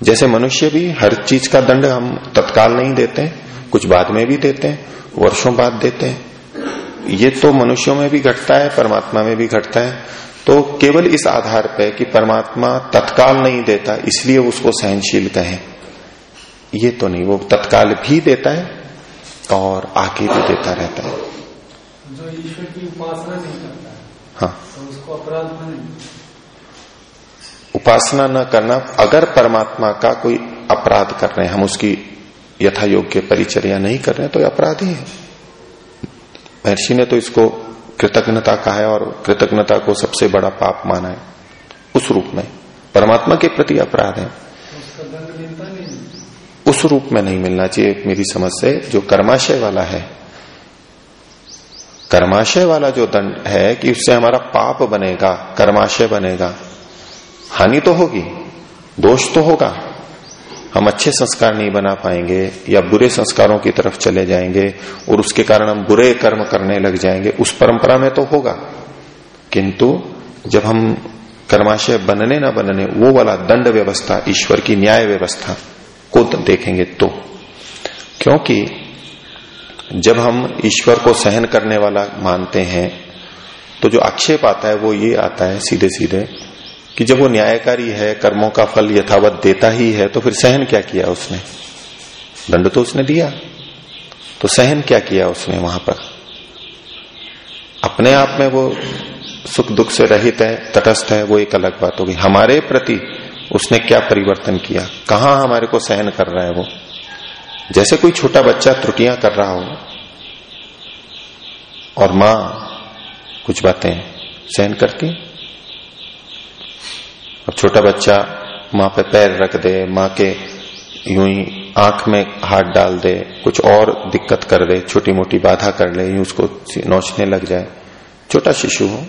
जैसे मनुष्य भी हर चीज़ का दंड हम तत्काल नहीं देते कुछ बाद में भी देते हैं वर्षों बाद देते। हैं ये तो मनुष्यों में भी घटता है परमात्मा में भी घटता है। तो केवल इस आधार पर कि परमात्मा तत्काल नहीं देता इसलिए उसको सहनशील कहें। ये तो नहीं वो तत्काल भी देता है और आगे भी देता रहता है। जो ईश्वर की उपासना नहीं करता है हाँ। तो उसको अपराध नहीं उपासना न करना अगर परमात्मा का कोई अपराध कर रहे हैं हम उसकी यथा योग्य परिचर्या नहीं कर रहे हैं तो अपराध ही है। महर्षि ने तो इसको कृतज्ञता कहा है और कृतज्ञता को सबसे बड़ा पाप माना है, उस रूप में। परमात्मा के प्रति अपराध है। उस रूप में नहीं मिलना चाहिए मेरी समझ से, जो कर्माशय वाला है। कर्माशय वाला जो दंड है कि उससे हमारा पाप बनेगा, कर्माशय बनेगा। हानि तो होगी, दोष तो होगा। हम अच्छे संस्कार नहीं बना पाएँगे या बुरे संस्कारों की तरफ़ चले जाएँगे और उसके कारण हम बुरे कर्म करने लग जाएँगे, उस परंपरा में तो होगा। किंतु जब हम कर्माशय बनने ना बनने, वो वाला दंड व्यवस्था, ईश्वर की न्याय व्यवस्था को देखेंगे तो। क्योंकि जब हम ईश्वर को सहन करने वाला मानते हैं तो जो आक्षेप आता है वो ये आता है सीधे सीधे कि जब वो न्यायकारी है, कर्मों का फल यथावत देता ही है तो फिर सहन क्या किया उसने? दंड तो उसने दिया। तो सहन क्या किया उसने वहाँ पर? अपने आप में वो सुख दुख से रहित है, तटस्थ है, वो एक अलग बात होगी हमारे प्रति उसने क्या परिवर्तन किया? कहा हमारे को सहन कर रहा है वो? जैसे कोई छोटा बच्चा त्रुटियाँ कर रहा हो, और माँ कुछ बातें सहन करती अब छोटा बच्चा माँ पे पैर रख दे, माँ के यूँ ही आँख में हाथ डाल दे, कुछ और दिक्कत कर दे छोटी मोटी बाधा कर ले, यूँ उसको नोचने लग जाए। छोटा शिशु हो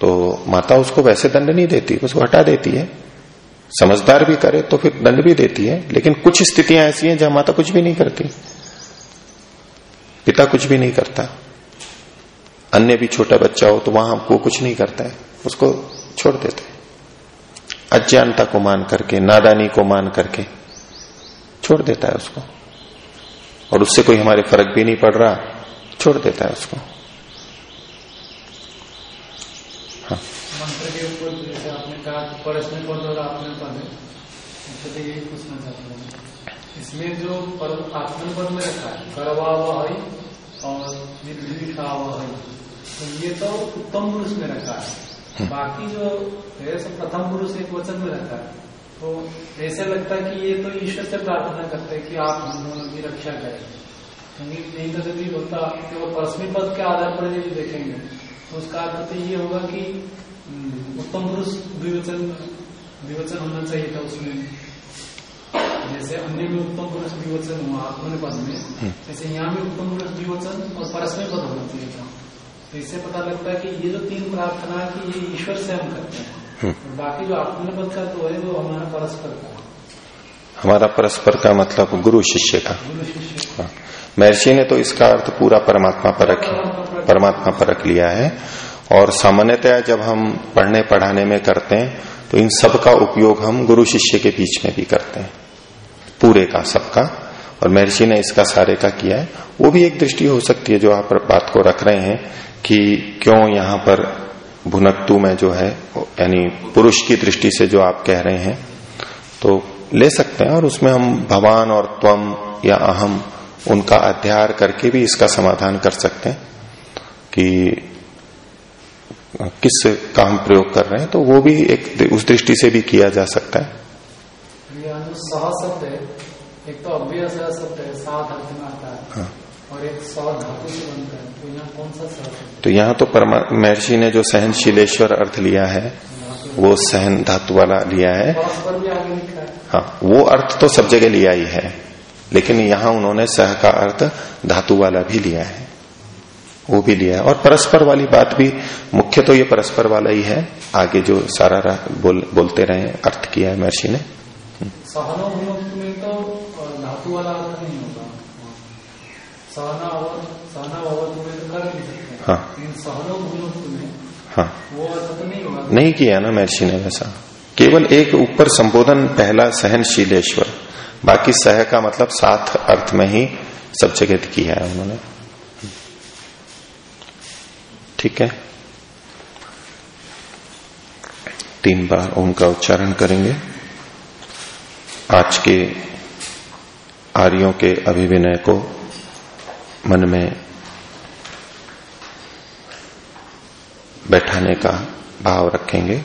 तो माता उसको वैसे दंड नहीं देती, उसको हटा देती है। समझदार भी करे तो फिर दंड भी देती है, लेकिन कुछ स्थितियाँ ऐसी हैं जहाँ माता कुछ भी नहीं करती। पिता कुछ भी नहीं करता। अन्य भी छोटा बच्चा हो तो वहाँ वो कुछ नहीं करता है, उसको छोड़ देते अज्ञानता को मान करके, नादानी को मान करके छोड़ देता है उसको। और उससे कोई हमारे फ़र्क भी नहीं पड़ रहा, छोड़ देता है उसको। हाँ। मंत्र के ऊपर जैसे आपने कहा आपने तो यही पूछना चाहता हूँ। इसमें जो आत्मन पद में रखा है करवा है और निर्दिशा है तो ये तो उत्तम पुरुष में रखा है। बाकी जो है सब प्रथम पुरुष एक वचन में रहता है तो ऐसा लगता है कि ये तो ईश्वर से प्रार्थना करते हैं कि आप हम दोनों की रक्षा करें। नहीं तो यदि होता केवल परस्मी पद के आधार पर यदि देखेंगे तो उसका अर्थ तो ये होगा कि हम्म, उत्तम पुरुष द्विवचन द्विवचन होना चाहिए था उसमें। जैसे अन्य में उत्तम पुरुष द्विवचन हुआ आत्मन पद में हम्म। जैसे यहाँ भी उत्तम पुरुष द्विवचन और परस्मय पद होना चाहिए था। तो इससे पता लगता है कि ये जो तीन प्रार्थना की ये ईश्वर से हम करते हैं। हम्म। बाकी जो आत्मन पद का तो है वो हमारा परस्पर का। हमारा परस्पर का मतलब गुरु शिष्य का। गुरु शिष्य हाँ। महर्षि ने तो इसका अर्थ पूरा परमात्मा पर रख परमात्मा पर रख लिया है। और सामान्यतया जब हम पढ़ने पढ़ाने में करते हैं तो इन सब का उपयोग हम गुरु शिष्य के बीच में भी करते हैं। पूरे का सबका और महर्षि ने इसका सारे का किया है। वो भी एक दृष्टि हो सकती है जो आप बात को रख रहे हैं कि क्यों यहाँ पर भुनकतु में जो है यानी पुरुष की दृष्टि से जो आप कह रहे हैं तो ले सकते हैं और उसमें हम भगवान और त्वम या अहम उनका अध्याय करके भी इसका समाधान कर सकते हैं कि किस का हम प्रयोग कर रहे हैं तो वो भी एक उस दृष्टि से भी किया जा सकता है। एक तो शब्द है सात अर्थ में आता है। हाँ। और एक सौ धातु से बनता है। तो यहाँ तो महर्षि ने जो सहनशीलेश्वर अर्थ लिया है वो सहन धातु वाला लिया है। हाँ वो अर्थ तो सब जगह लिया ही है लेकिन यहाँ उन्होंने सह का अर्थ धातु वाला भी लिया है वो भी लिया है। और परस्पर वाली बात भी मुख्य तो ये परस्पर वाला ही है आगे जो सारा बोल, बोलते रहे अर्थ किया है महर्षि ने। तो धातु वाला अर्थ नहीं सहना में तो कर नहीं सकते हाँ। में हाँ। वो नहीं होगा नहीं किया ना महर्षि ने वैसा। केवल एक ऊपर संबोधन पहला सहनशीलेश्वर बाकी सह का मतलब साथ अर्थ में ही सब जगह किया है उन्होंने। ठीक है? तीन बार ओम का उच्चारण करेंगे। आज के आर्यों के अभिविनय को मन में बैठाने का भाव रखेंगे।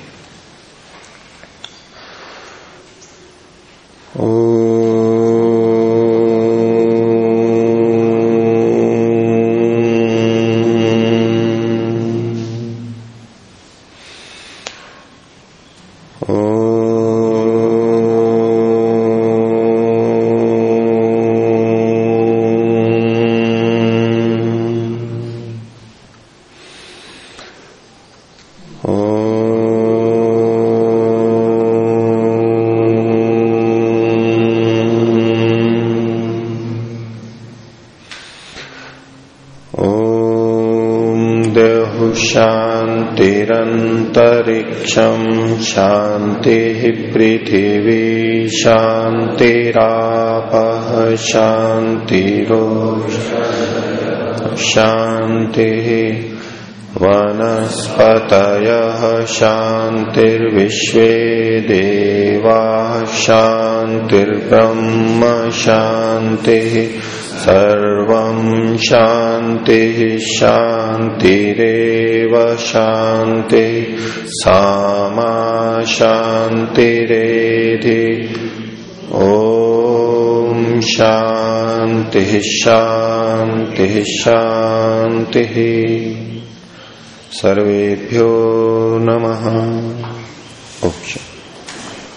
शांतिरंतरिक्षम शांति पृथिवी शांतिरापः शांतिरो शांति वनस्पतयः शान्तिर्विश्वे देवा शान्तिर्ब्रह्म शान्तिः सर्वं शान्तिः शान्तिरेव शान्ति सामा शान्तिरेधि ॐ शान्तिः शान्तिः शान्तिः। सर्वेभ्यो नमः।